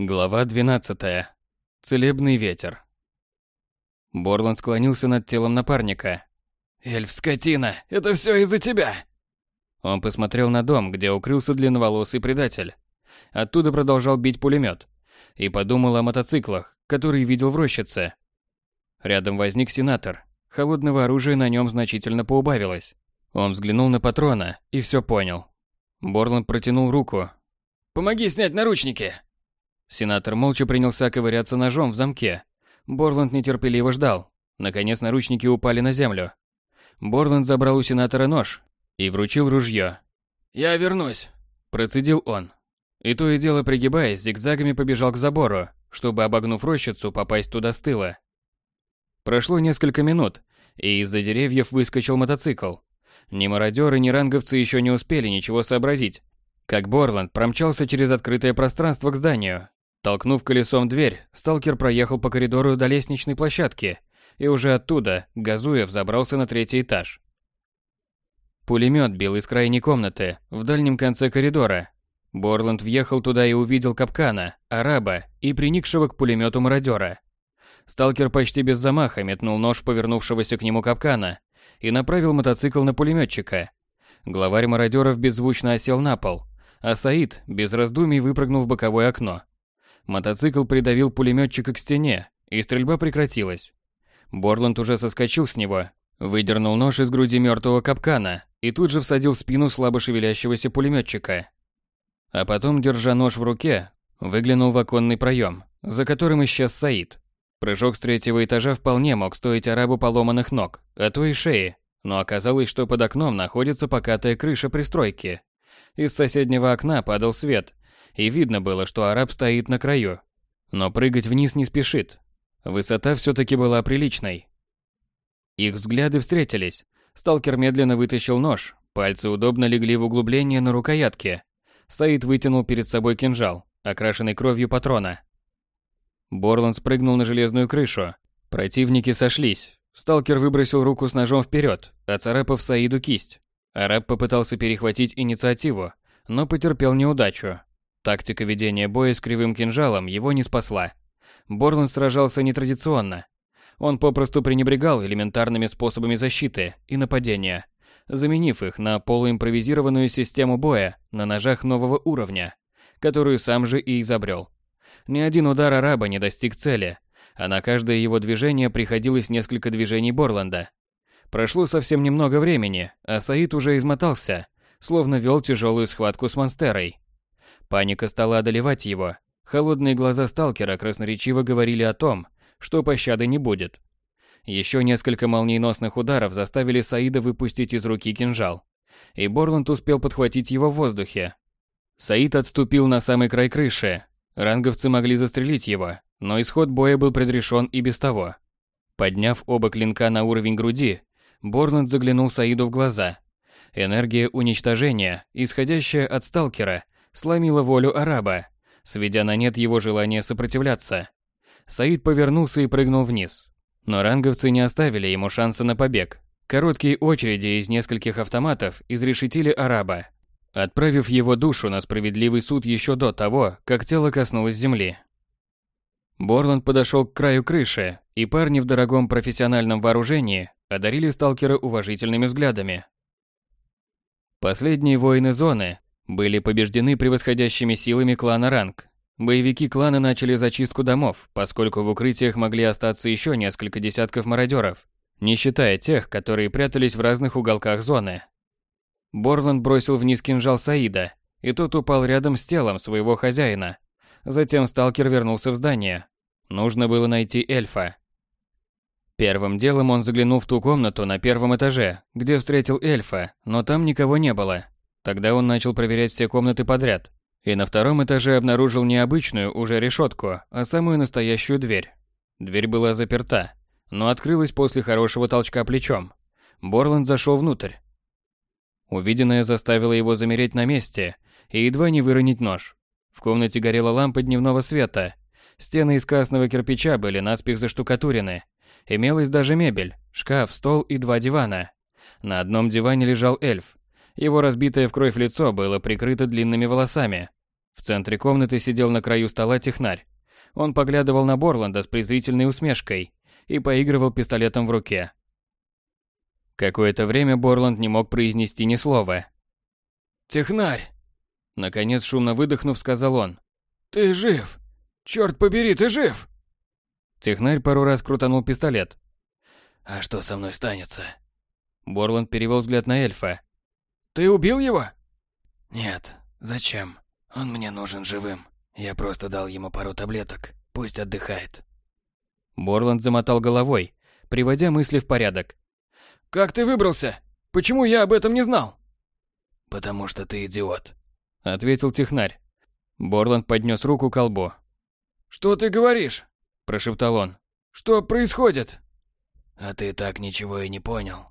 Глава 12. Целебный ветер. Борланд склонился над телом напарника. «Эльф, скотина, это все из-за тебя!» Он посмотрел на дом, где укрылся длинноволосый предатель. Оттуда продолжал бить пулемет. И подумал о мотоциклах, которые видел в рощице. Рядом возник сенатор. Холодного оружия на нем значительно поубавилось. Он взглянул на патрона и все понял. Борланд протянул руку. «Помоги снять наручники!» Сенатор молча принялся ковыряться ножом в замке. Борланд нетерпеливо ждал. Наконец наручники упали на землю. Борланд забрал у сенатора нож и вручил ружье. «Я вернусь», – процедил он. И то и дело пригибаясь, зигзагами побежал к забору, чтобы, обогнув рощицу, попасть туда с тыла. Прошло несколько минут, и из-за деревьев выскочил мотоцикл. Ни мародеры, ни ранговцы еще не успели ничего сообразить, как Борланд промчался через открытое пространство к зданию Толкнув колесом дверь, сталкер проехал по коридору до лестничной площадки и уже оттуда, газуя, взобрался на третий этаж. Пулемет бил из крайней комнаты, в дальнем конце коридора. Борланд въехал туда и увидел капкана, араба и приникшего к пулемету мародера. Сталкер почти без замаха метнул нож повернувшегося к нему капкана и направил мотоцикл на пулеметчика. Главарь мародеров беззвучно осел на пол, а Саид без раздумий выпрыгнул в боковое окно. Мотоцикл придавил пулеметчика к стене, и стрельба прекратилась. Борланд уже соскочил с него, выдернул нож из груди мертвого капкана и тут же всадил в спину слабо шевелящегося пулеметчика. А потом, держа нож в руке, выглянул в оконный проем, за которым исчез Саид. Прыжок с третьего этажа вполне мог стоить арабу поломанных ног, а то и шеи, но оказалось, что под окном находится покатая крыша пристройки. Из соседнего окна падал свет, и видно было, что араб стоит на краю. Но прыгать вниз не спешит. Высота все-таки была приличной. Их взгляды встретились. Сталкер медленно вытащил нож, пальцы удобно легли в углубление на рукоятке. Саид вытянул перед собой кинжал, окрашенный кровью патрона. Борланд спрыгнул на железную крышу. Противники сошлись. Сталкер выбросил руку с ножом вперед, оцарапав Саиду кисть. Араб попытался перехватить инициативу, но потерпел неудачу. Тактика ведения боя с кривым кинжалом его не спасла. Борланд сражался нетрадиционно. Он попросту пренебрегал элементарными способами защиты и нападения, заменив их на полуимпровизированную систему боя на ножах нового уровня, которую сам же и изобрел. Ни один удар араба не достиг цели, а на каждое его движение приходилось несколько движений Борланда. Прошло совсем немного времени, а Саид уже измотался, словно вел тяжелую схватку с монстерой. Паника стала одолевать его. Холодные глаза сталкера красноречиво говорили о том, что пощады не будет. Еще несколько молниеносных ударов заставили Саида выпустить из руки кинжал. И Борланд успел подхватить его в воздухе. Саид отступил на самый край крыши. Ранговцы могли застрелить его, но исход боя был предрешен и без того. Подняв оба клинка на уровень груди, Борланд заглянул Саиду в глаза. Энергия уничтожения, исходящая от сталкера, сломила волю араба, сведя на нет его желание сопротивляться. Саид повернулся и прыгнул вниз. Но ранговцы не оставили ему шанса на побег. Короткие очереди из нескольких автоматов изрешетили араба, отправив его душу на справедливый суд еще до того, как тело коснулось земли. Борланд подошел к краю крыши, и парни в дорогом профессиональном вооружении одарили сталкера уважительными взглядами. Последние воины зоны были побеждены превосходящими силами клана Ранг. Боевики клана начали зачистку домов, поскольку в укрытиях могли остаться еще несколько десятков мародеров, не считая тех, которые прятались в разных уголках зоны. Борланд бросил вниз кинжал Саида, и тот упал рядом с телом своего хозяина. Затем сталкер вернулся в здание. Нужно было найти эльфа. Первым делом он заглянул в ту комнату на первом этаже, где встретил эльфа, но там никого не было. Тогда он начал проверять все комнаты подряд. И на втором этаже обнаружил не обычную уже решетку, а самую настоящую дверь. Дверь была заперта, но открылась после хорошего толчка плечом. Борланд зашел внутрь. Увиденное заставило его замереть на месте и едва не выронить нож. В комнате горела лампа дневного света. Стены из красного кирпича были наспех заштукатурены. Имелась даже мебель, шкаф, стол и два дивана. На одном диване лежал эльф, его разбитое в кровь лицо было прикрыто длинными волосами. В центре комнаты сидел на краю стола технарь. Он поглядывал на Борланда с презрительной усмешкой и поигрывал пистолетом в руке. Какое-то время Борланд не мог произнести ни слова. «Технарь!» Наконец, шумно выдохнув, сказал он. «Ты жив! Черт побери, ты жив!» Технарь пару раз крутанул пистолет. «А что со мной станется?» Борланд перевел взгляд на эльфа. «Ты убил его?» «Нет. Зачем? Он мне нужен живым. Я просто дал ему пару таблеток. Пусть отдыхает». Борланд замотал головой, приводя мысли в порядок. «Как ты выбрался? Почему я об этом не знал?» «Потому что ты идиот», — ответил технарь. Борланд поднес руку к колбу. «Что ты говоришь?» – прошептал он. «Что происходит?» «А ты так ничего и не понял».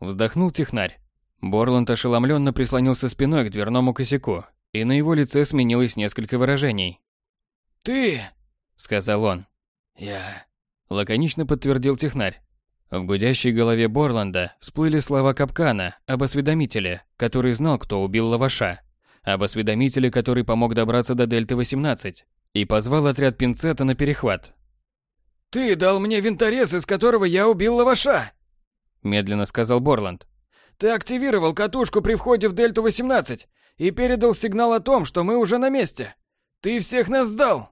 Вздохнул технарь. Борланд ошеломленно прислонился спиной к дверному косяку, и на его лице сменилось несколько выражений. «Ты!» – сказал он. «Я...» – лаконично подтвердил технарь. В гудящей голове Борланда всплыли слова Капкана об осведомителе, который знал, кто убил Лаваша, об осведомителе, который помог добраться до Дельты-18 и позвал отряд Пинцета на перехват. «Ты дал мне винторез, из которого я убил Лаваша!» Медленно сказал Борланд. «Ты активировал катушку при входе в Дельту-18 и передал сигнал о том, что мы уже на месте. Ты всех нас сдал!»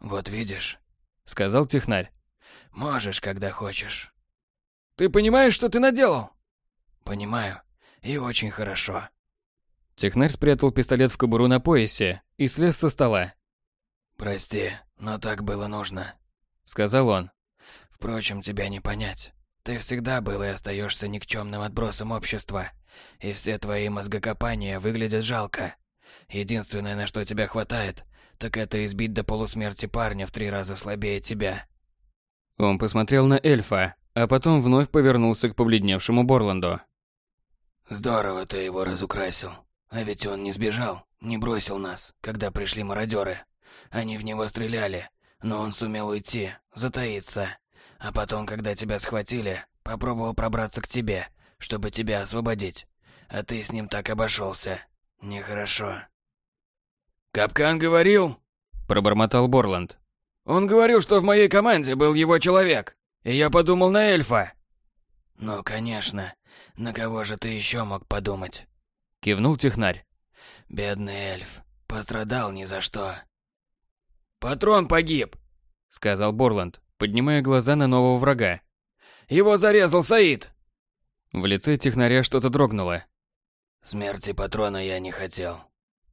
«Вот видишь», — сказал технарь. Можешь, когда хочешь. Ты понимаешь, что ты наделал? Понимаю. И очень хорошо. Технарь спрятал пистолет в кобуру на поясе и слез со стола. Прости, но так было нужно, сказал он. Впрочем, тебя не понять. Ты всегда был и остаешься никчемным отбросом общества, и все твои мозгокопания выглядят жалко. Единственное, на что тебя хватает, так это избить до полусмерти парня в три раза слабее тебя. Он посмотрел на эльфа, а потом вновь повернулся к побледневшему Борланду. «Здорово ты его разукрасил. А ведь он не сбежал, не бросил нас, когда пришли мародеры. Они в него стреляли, но он сумел уйти, затаиться. А потом, когда тебя схватили, попробовал пробраться к тебе, чтобы тебя освободить. А ты с ним так обошелся. Нехорошо». «Капкан говорил?» – пробормотал Борланд. Он говорил, что в моей команде был его человек, и я подумал на эльфа. Ну, конечно. На кого же ты еще мог подумать? Кивнул технарь. Бедный эльф. Пострадал ни за что. Патрон погиб, сказал Борланд, поднимая глаза на нового врага. Его зарезал Саид. В лице технаря что-то дрогнуло. Смерти патрона я не хотел,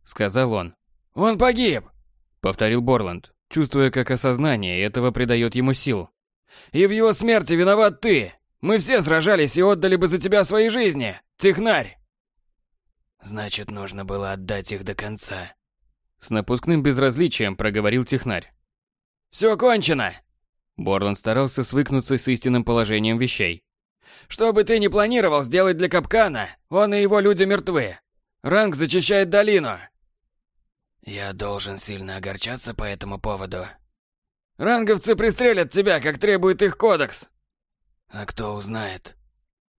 сказал он. Он погиб, повторил Борланд чувствуя, как осознание этого придает ему сил. «И в его смерти виноват ты! Мы все сражались и отдали бы за тебя свои жизни, технарь!» «Значит, нужно было отдать их до конца», — с напускным безразличием проговорил технарь. «Все кончено!» Борланд старался свыкнуться с истинным положением вещей. «Что бы ты ни планировал сделать для Капкана, он и его люди мертвы. Ранг зачищает долину, я должен сильно огорчаться по этому поводу. Ранговцы пристрелят тебя, как требует их кодекс. А кто узнает?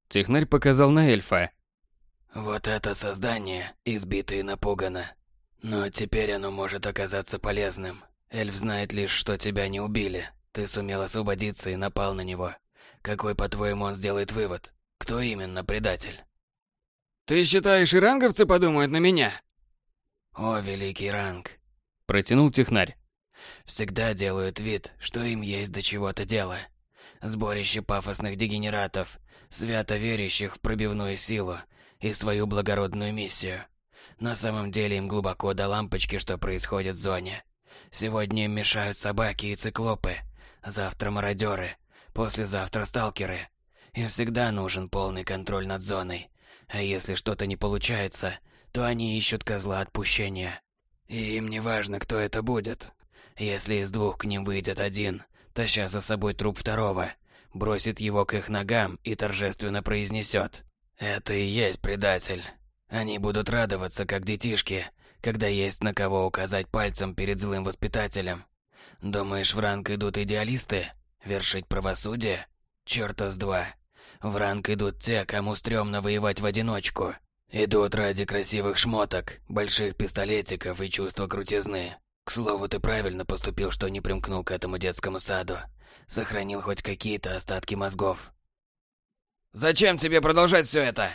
Технарь показал на эльфа. Вот это создание, избито и напугано. Но теперь оно может оказаться полезным. Эльф знает лишь, что тебя не убили. Ты сумел освободиться и напал на него. Какой, по-твоему, он сделает вывод? Кто именно предатель? Ты считаешь, и ранговцы подумают на меня? «О, великий ранг!» – протянул технарь. «Всегда делают вид, что им есть до чего-то дело. Сборище пафосных дегенератов, свято верящих в пробивную силу и свою благородную миссию. На самом деле им глубоко до лампочки, что происходит в зоне. Сегодня им мешают собаки и циклопы, завтра мародеры, послезавтра сталкеры. Им всегда нужен полный контроль над зоной. А если что-то не получается, то они ищут козла отпущения. И им не важно, кто это будет. Если из двух к ним выйдет один, таща за собой труп второго, бросит его к их ногам и торжественно произнесет «Это и есть предатель». Они будут радоваться, как детишки, когда есть на кого указать пальцем перед злым воспитателем. Думаешь, в ранг идут идеалисты? Вершить правосудие? Чёрта с два. В ранг идут те, кому стрёмно воевать в одиночку. Идут ради красивых шмоток, больших пистолетиков и чувства крутизны. К слову, ты правильно поступил, что не примкнул к этому детскому саду. Сохранил хоть какие-то остатки мозгов. Зачем тебе продолжать все это?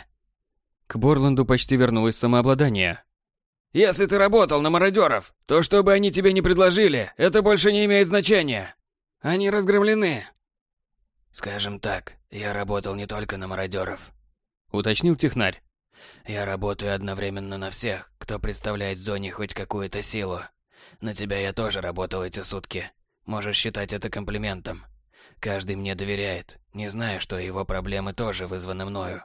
К Борланду почти вернулось самообладание. Если ты работал на мародеров, то что бы они тебе не предложили, это больше не имеет значения. Они разгромлены. Скажем так, я работал не только на мародеров. Уточнил технарь. Я работаю одновременно на всех, кто представляет в зоне хоть какую-то силу. На тебя я тоже работал эти сутки. Можешь считать это комплиментом. Каждый мне доверяет, не зная, что его проблемы тоже вызваны мною.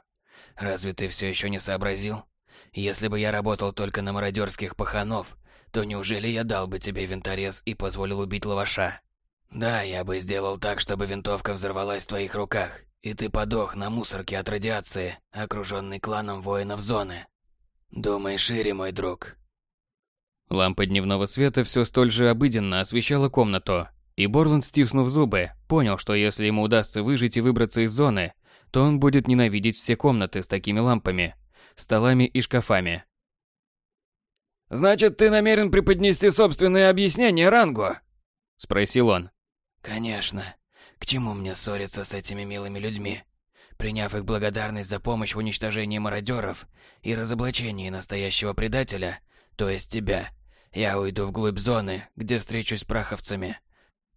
Разве ты все еще не сообразил? Если бы я работал только на мародерских паханов, то неужели я дал бы тебе винторез и позволил убить лаваша? Да, я бы сделал так, чтобы винтовка взорвалась в твоих руках, и ты подох на мусорке от радиации, окруженный кланом воинов зоны. Думай шире, мой друг. Лампа дневного света все столь же обыденно освещала комнату, и Борланд, стиснув зубы, понял, что если ему удастся выжить и выбраться из зоны, то он будет ненавидеть все комнаты с такими лампами, столами и шкафами. «Значит, ты намерен преподнести собственное объяснение рангу?» – спросил он. «Конечно. К чему мне ссориться с этими милыми людьми? Приняв их благодарность за помощь в уничтожении мародеров и разоблачении настоящего предателя, то есть тебя, я уйду вглубь зоны, где встречусь с праховцами,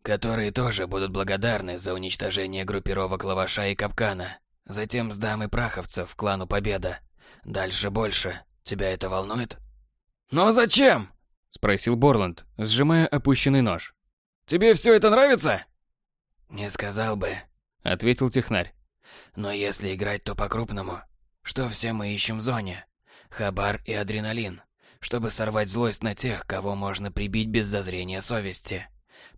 которые тоже будут благодарны за уничтожение группировок Лаваша и Капкана. Затем сдам и праховцев клану Победа. Дальше больше. Тебя это волнует? «Но зачем?» – спросил Борланд, сжимая опущенный нож. «Тебе все это нравится?» «Не сказал бы», — ответил технарь. «Но если играть, то по-крупному. Что все мы ищем в зоне? Хабар и адреналин, чтобы сорвать злость на тех, кого можно прибить без зазрения совести.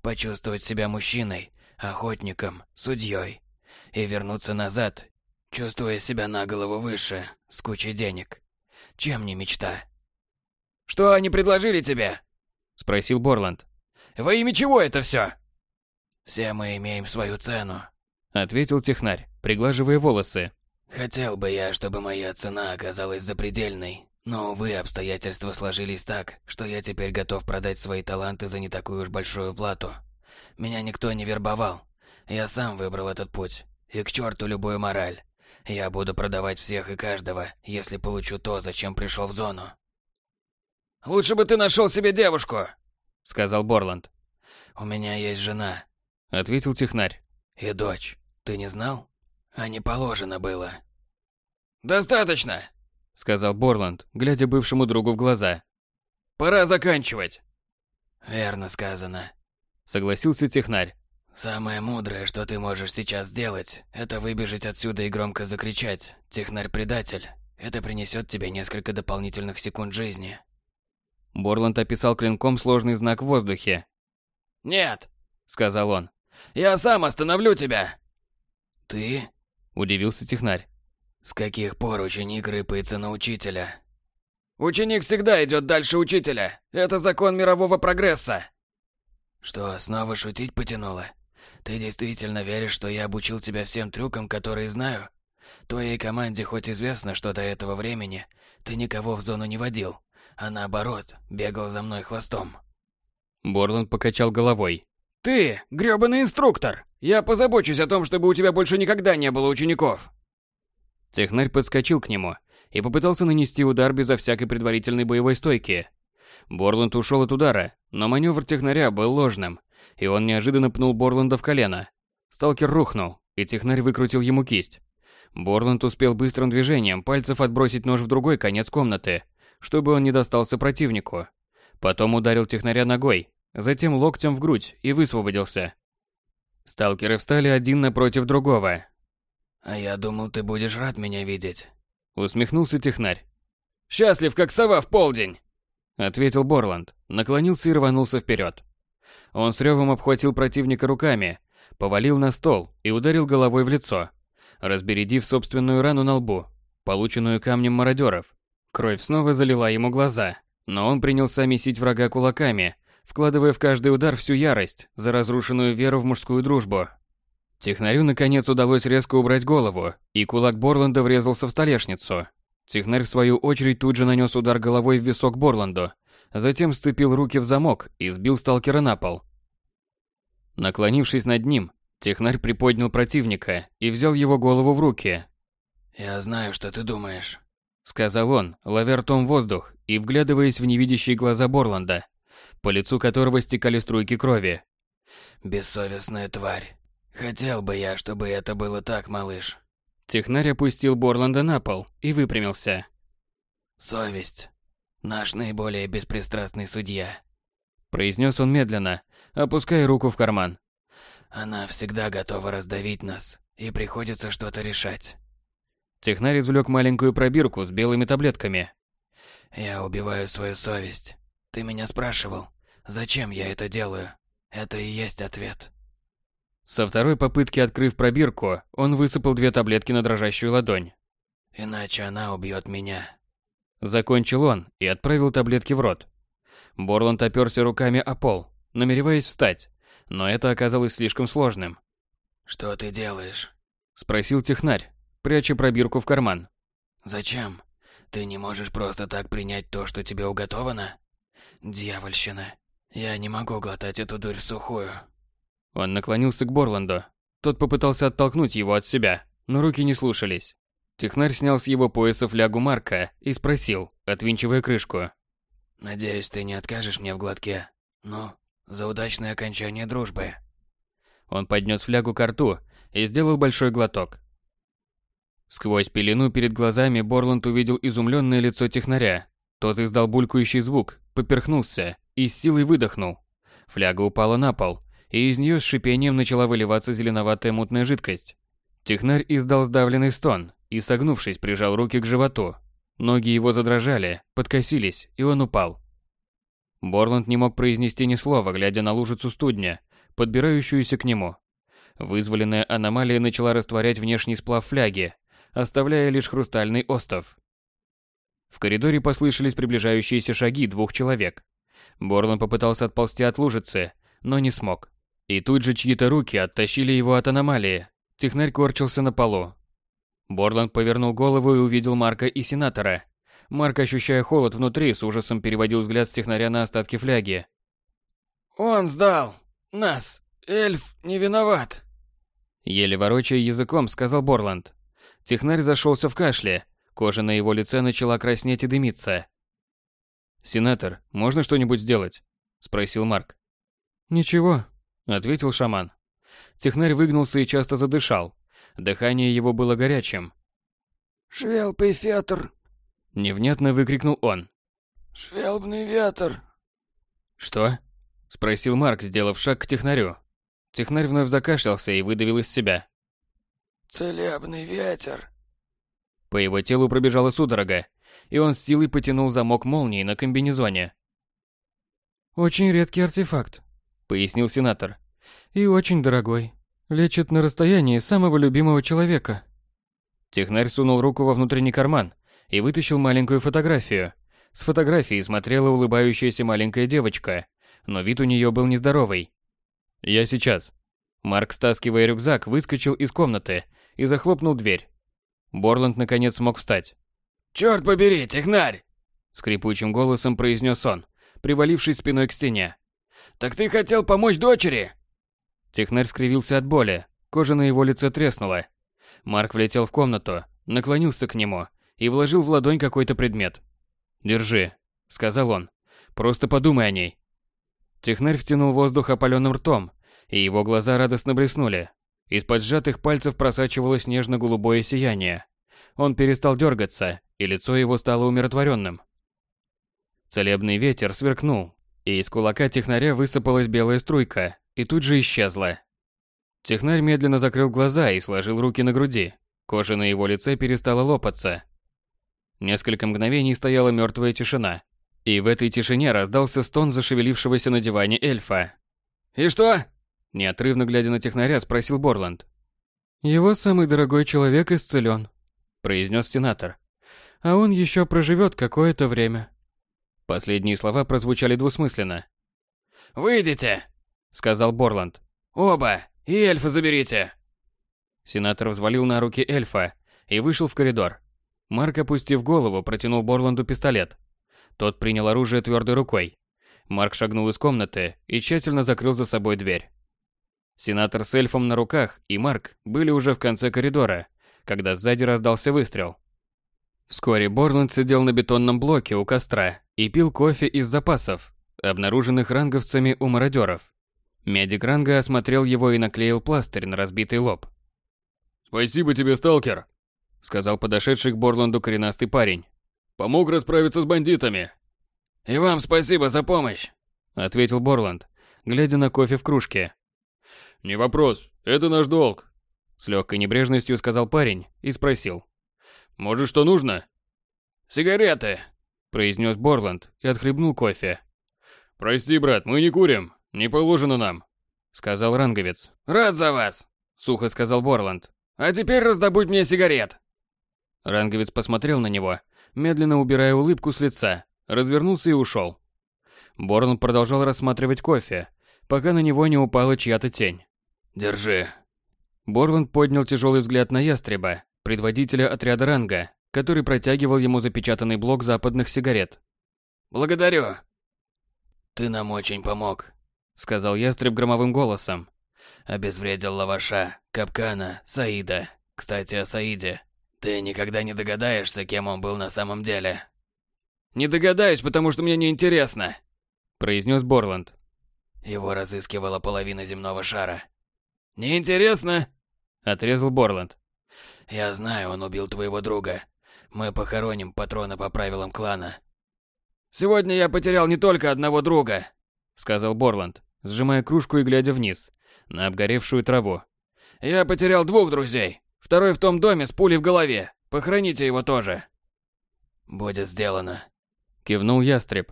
Почувствовать себя мужчиной, охотником, судьей. И вернуться назад, чувствуя себя на голову выше, с кучей денег. Чем не мечта?» «Что они предложили тебе?» — спросил Борланд. «Во имя чего это все?» «Все мы имеем свою цену», — ответил технарь, приглаживая волосы. «Хотел бы я, чтобы моя цена оказалась запредельной, но, увы, обстоятельства сложились так, что я теперь готов продать свои таланты за не такую уж большую плату. Меня никто не вербовал. Я сам выбрал этот путь. И к черту любую мораль. Я буду продавать всех и каждого, если получу то, зачем пришел в зону». «Лучше бы ты нашел себе девушку», — сказал Борланд. «У меня есть жена, — ответил технарь. «И дочь. Ты не знал? А не положено было». «Достаточно!» — сказал Борланд, глядя бывшему другу в глаза. «Пора заканчивать!» «Верно сказано», — согласился технарь. «Самое мудрое, что ты можешь сейчас сделать, это выбежать отсюда и громко закричать «Технарь-предатель!» Это принесет тебе несколько дополнительных секунд жизни». Борланд описал клинком сложный знак в воздухе. «Нет», — сказал он. Я сам остановлю тебя. Ты? Удивился технарь. С каких пор ученик рыпается на учителя? Ученик всегда идет дальше учителя. Это закон мирового прогресса. Что, снова шутить потянуло? Ты действительно веришь, что я обучил тебя всем трюкам, которые знаю? Твоей команде хоть известно, что до этого времени ты никого в зону не водил, а наоборот, бегал за мной хвостом. Борланд покачал головой. Ты, грёбаный инструктор! Я позабочусь о том, чтобы у тебя больше никогда не было учеников!» Технарь подскочил к нему и попытался нанести удар безо всякой предварительной боевой стойки. Борланд ушел от удара, но маневр технаря был ложным, и он неожиданно пнул Борланда в колено. Сталкер рухнул, и технарь выкрутил ему кисть. Борланд успел быстрым движением пальцев отбросить нож в другой конец комнаты, чтобы он не достался противнику. Потом ударил технаря ногой, затем локтем в грудь и высвободился. Сталкеры встали один напротив другого. «А я думал, ты будешь рад меня видеть», — усмехнулся технарь. «Счастлив, как сова в полдень», — ответил Борланд, наклонился и рванулся вперед. Он с ревом обхватил противника руками, повалил на стол и ударил головой в лицо, разбередив собственную рану на лбу, полученную камнем мародеров. Кровь снова залила ему глаза, но он принялся месить врага кулаками, вкладывая в каждый удар всю ярость за разрушенную веру в мужскую дружбу. Технарю наконец удалось резко убрать голову, и кулак Борланда врезался в столешницу. Технарь в свою очередь тут же нанес удар головой в висок Борланду, затем сцепил руки в замок и сбил сталкера на пол. Наклонившись над ним, технарь приподнял противника и взял его голову в руки. «Я знаю, что ты думаешь», — сказал он, ловя ртом воздух и вглядываясь в невидящие глаза Борланда, по лицу которого стекали струйки крови. «Бессовестная тварь. Хотел бы я, чтобы это было так, малыш». Технарь опустил Борланда на пол и выпрямился. «Совесть. Наш наиболее беспристрастный судья», — произнес он медленно, опуская руку в карман. «Она всегда готова раздавить нас, и приходится что-то решать». Технарь извлек маленькую пробирку с белыми таблетками. «Я убиваю свою совесть. Ты меня спрашивал, зачем я это делаю? Это и есть ответ». Со второй попытки открыв пробирку, он высыпал две таблетки на дрожащую ладонь. «Иначе она убьет меня». Закончил он и отправил таблетки в рот. Борланд оперся руками о пол, намереваясь встать, но это оказалось слишком сложным. «Что ты делаешь?» – спросил технарь, пряча пробирку в карман. «Зачем? Ты не можешь просто так принять то, что тебе уготовано? Дьявольщина. Я не могу глотать эту дурь в сухую». Он наклонился к Борланду. Тот попытался оттолкнуть его от себя, но руки не слушались. Технарь снял с его пояса флягу Марка и спросил, отвинчивая крышку. «Надеюсь, ты не откажешь мне в глотке? Ну, за удачное окончание дружбы». Он поднес флягу к рту и сделал большой глоток. Сквозь пелену перед глазами Борланд увидел изумленное лицо технаря. Тот издал булькающий звук, поперхнулся и с силой выдохнул. Фляга упала на пол, и из нее с шипением начала выливаться зеленоватая мутная жидкость. Технарь издал сдавленный стон и, согнувшись, прижал руки к животу. Ноги его задрожали, подкосились, и он упал. Борланд не мог произнести ни слова, глядя на лужицу студня, подбирающуюся к нему. Вызволенная аномалия начала растворять внешний сплав фляги, оставляя лишь хрустальный остов. В коридоре послышались приближающиеся шаги двух человек. Борланд попытался отползти от лужицы, но не смог. И тут же чьи-то руки оттащили его от аномалии. Технарь корчился на полу. Борланд повернул голову и увидел Марка и Сенатора. Марк, ощущая холод внутри, с ужасом переводил взгляд с технаря на остатки фляги. «Он сдал! Нас! Эльф не виноват!» Еле ворочая языком, сказал Борланд. Технарь зашелся в кашле. Кожа на его лице начала краснеть и дымиться. «Сенатор, можно что-нибудь сделать?» – спросил Марк. «Ничего», — ответил шаман. Технарь выгнулся и часто задышал. Дыхание его было горячим. «Швелпый ветер!» — невнятно выкрикнул он. «Швелбный ветер!» «Что?» — спросил Марк, сделав шаг к технарю. Технарь вновь закашлялся и выдавил из себя. «Целебный ветер!» По его телу пробежала судорога, и он с силой потянул замок молнии на комбинезоне. «Очень редкий артефакт», пояснил сенатор. И очень дорогой. Лечит на расстоянии самого любимого человека. Технарь сунул руку во внутренний карман и вытащил маленькую фотографию. С фотографии смотрела улыбающаяся маленькая девочка, но вид у нее был нездоровый. «Я сейчас». Марк, стаскивая рюкзак, выскочил из комнаты и захлопнул дверь. Борланд наконец смог встать. «Чёрт побери, технарь!» Скрипучим голосом произнес он, привалившись спиной к стене. Так ты хотел помочь дочери? Технарь скривился от боли. Кожа на его лице треснула. Марк влетел в комнату, наклонился к нему и вложил в ладонь какой-то предмет. «Держи», — сказал он. «Просто подумай о ней». Технарь втянул воздух опаленным ртом, и его глаза радостно блеснули. Из-под сжатых пальцев просачивалось нежно-голубое сияние. Он перестал дергаться, и лицо его стало умиротворенным. Целебный ветер сверкнул, и из кулака технаря высыпалась белая струйка и тут же исчезла. Технарь медленно закрыл глаза и сложил руки на груди. Кожа на его лице перестала лопаться. Несколько мгновений стояла мертвая тишина. И в этой тишине раздался стон зашевелившегося на диване эльфа. «И что?» Неотрывно глядя на технаря, спросил Борланд. «Его самый дорогой человек исцелен», – произнес сенатор. «А он еще проживет какое-то время». Последние слова прозвучали двусмысленно. «Выйдите!» — сказал Борланд. «Оба! И эльфа заберите!» Сенатор взвалил на руки эльфа и вышел в коридор. Марк, опустив голову, протянул Борланду пистолет. Тот принял оружие твердой рукой. Марк шагнул из комнаты и тщательно закрыл за собой дверь. Сенатор с эльфом на руках и Марк были уже в конце коридора, когда сзади раздался выстрел. Вскоре Борланд сидел на бетонном блоке у костра и пил кофе из запасов, обнаруженных ранговцами у мародеров. Медик ранга осмотрел его и наклеил пластырь на разбитый лоб. «Спасибо тебе, сталкер», — сказал подошедший к Борланду коренастый парень. «Помог расправиться с бандитами». «И вам спасибо за помощь», — ответил Борланд, глядя на кофе в кружке. «Не вопрос, это наш долг», — с легкой небрежностью сказал парень и спросил. «Может, что нужно?» «Сигареты», — произнес Борланд и отхлебнул кофе. «Прости, брат, мы не курим, не положено нам», — сказал ранговец. «Рад за вас», — сухо сказал Борланд. «А теперь раздобудь мне сигарет». Ранговец посмотрел на него, медленно убирая улыбку с лица, развернулся и ушел. Борланд продолжал рассматривать кофе, пока на него не упала чья-то тень. «Держи». Борланд поднял тяжелый взгляд на ястреба, предводителя отряда ранга, который протягивал ему запечатанный блок западных сигарет. «Благодарю». «Ты нам очень помог», — сказал ястреб громовым голосом. «Обезвредил лаваша, капкана, Саида. Кстати, о Саиде. Ты никогда не догадаешься, кем он был на самом деле». «Не догадаюсь, потому что мне не интересно», — произнес Борланд. Его разыскивала половина земного шара. «Неинтересно», — отрезал Борланд. «Я знаю, он убил твоего друга. Мы похороним патрона по правилам клана». «Сегодня я потерял не только одного друга», — сказал Борланд, сжимая кружку и глядя вниз, на обгоревшую траву. «Я потерял двух друзей. Второй в том доме с пулей в голове. Похороните его тоже». «Будет сделано», — кивнул ястреб.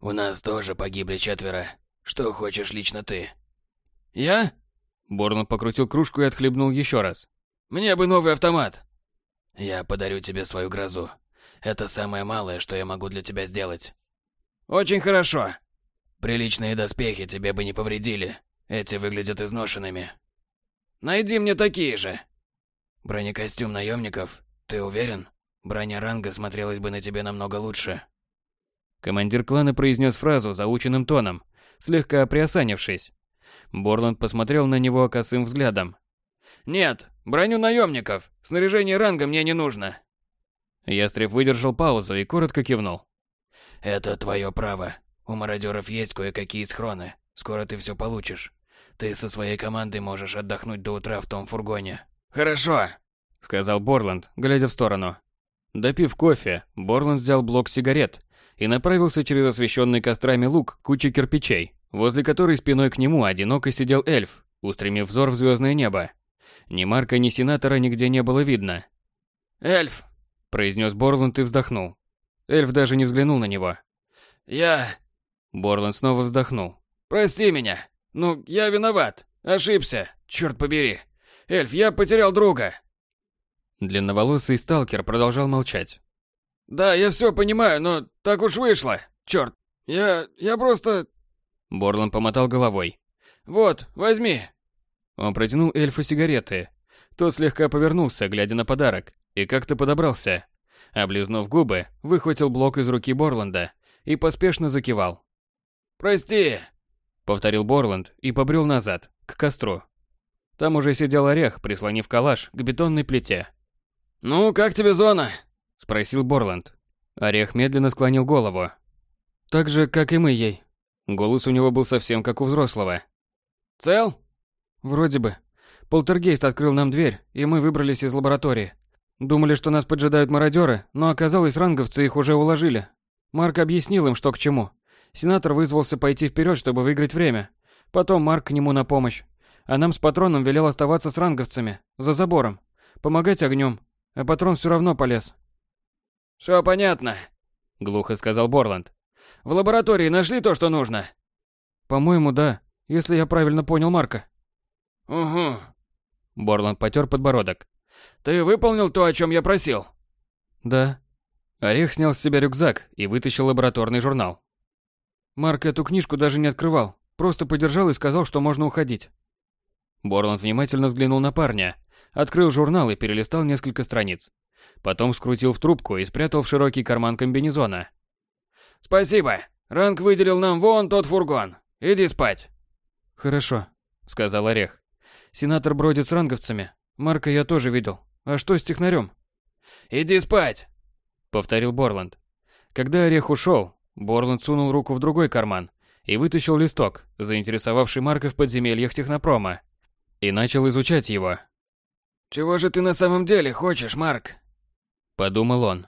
«У нас тоже погибли четверо. Что хочешь лично ты?» «Я?» Борланд покрутил кружку и отхлебнул еще раз. «Мне бы новый автомат». «Я подарю тебе свою грозу. Это самое малое, что я могу для тебя сделать». «Очень хорошо». «Приличные доспехи тебе бы не повредили. Эти выглядят изношенными». «Найди мне такие же». «Бронекостюм наемников? Ты уверен? Броня ранга смотрелась бы на тебе намного лучше». Командир клана произнес фразу заученным тоном, слегка приосанившись. Борланд посмотрел на него косым взглядом. «Нет, броню наемников. Снаряжение ранга мне не нужно». Ястреб выдержал паузу и коротко кивнул. «Это твое право. У мародеров есть кое-какие схроны. Скоро ты все получишь. Ты со своей командой можешь отдохнуть до утра в том фургоне». «Хорошо», — сказал Борланд, глядя в сторону. Допив кофе, Борланд взял блок сигарет и направился через освещенный кострами луг к куче кирпичей, возле которой спиной к нему одиноко сидел эльф, устремив взор в звездное небо. Ни Марка, ни Сенатора нигде не было видно. «Эльф!» – произнес Борланд и вздохнул. Эльф даже не взглянул на него. «Я...» Борланд снова вздохнул. «Прости меня. Ну, я виноват. Ошибся. Черт побери. Эльф, я потерял друга». Длинноволосый сталкер продолжал молчать. «Да, я все понимаю, но так уж вышло. Черт. Я... я просто... Борлан помотал головой. «Вот, возьми». Он протянул эльфу сигареты. Тот слегка повернулся, глядя на подарок, и как-то подобрался. Облизнув губы, выхватил блок из руки Борланда и поспешно закивал. «Прости», — повторил Борланд и побрел назад, к костру. Там уже сидел орех, прислонив калаш к бетонной плите. «Ну, как тебе зона?» — спросил Борланд. Орех медленно склонил голову. «Так же, как и мы ей», Голос у него был совсем как у взрослого. «Цел?» «Вроде бы. Полтергейст открыл нам дверь, и мы выбрались из лаборатории. Думали, что нас поджидают мародеры, но оказалось, ранговцы их уже уложили. Марк объяснил им, что к чему. Сенатор вызвался пойти вперед, чтобы выиграть время. Потом Марк к нему на помощь. А нам с патроном велел оставаться с ранговцами, за забором, помогать огнем. А патрон все равно полез. «Все понятно», — глухо сказал Борланд. В лаборатории нашли то, что нужно? По-моему, да, если я правильно понял Марка. Угу. Борланд потер подбородок. Ты выполнил то, о чем я просил? Да. Орех снял с себя рюкзак и вытащил лабораторный журнал. Марк эту книжку даже не открывал, просто подержал и сказал, что можно уходить. Борланд внимательно взглянул на парня, открыл журнал и перелистал несколько страниц. Потом скрутил в трубку и спрятал в широкий карман комбинезона. «Спасибо. Ранг выделил нам вон тот фургон. Иди спать». «Хорошо», — сказал Орех. «Сенатор бродит с ранговцами. Марка я тоже видел. А что с технарем?» «Иди спать», — повторил Борланд. Когда Орех ушел, Борланд сунул руку в другой карман и вытащил листок, заинтересовавший Марка в подземельях технопрома, и начал изучать его. «Чего же ты на самом деле хочешь, Марк?» Подумал он.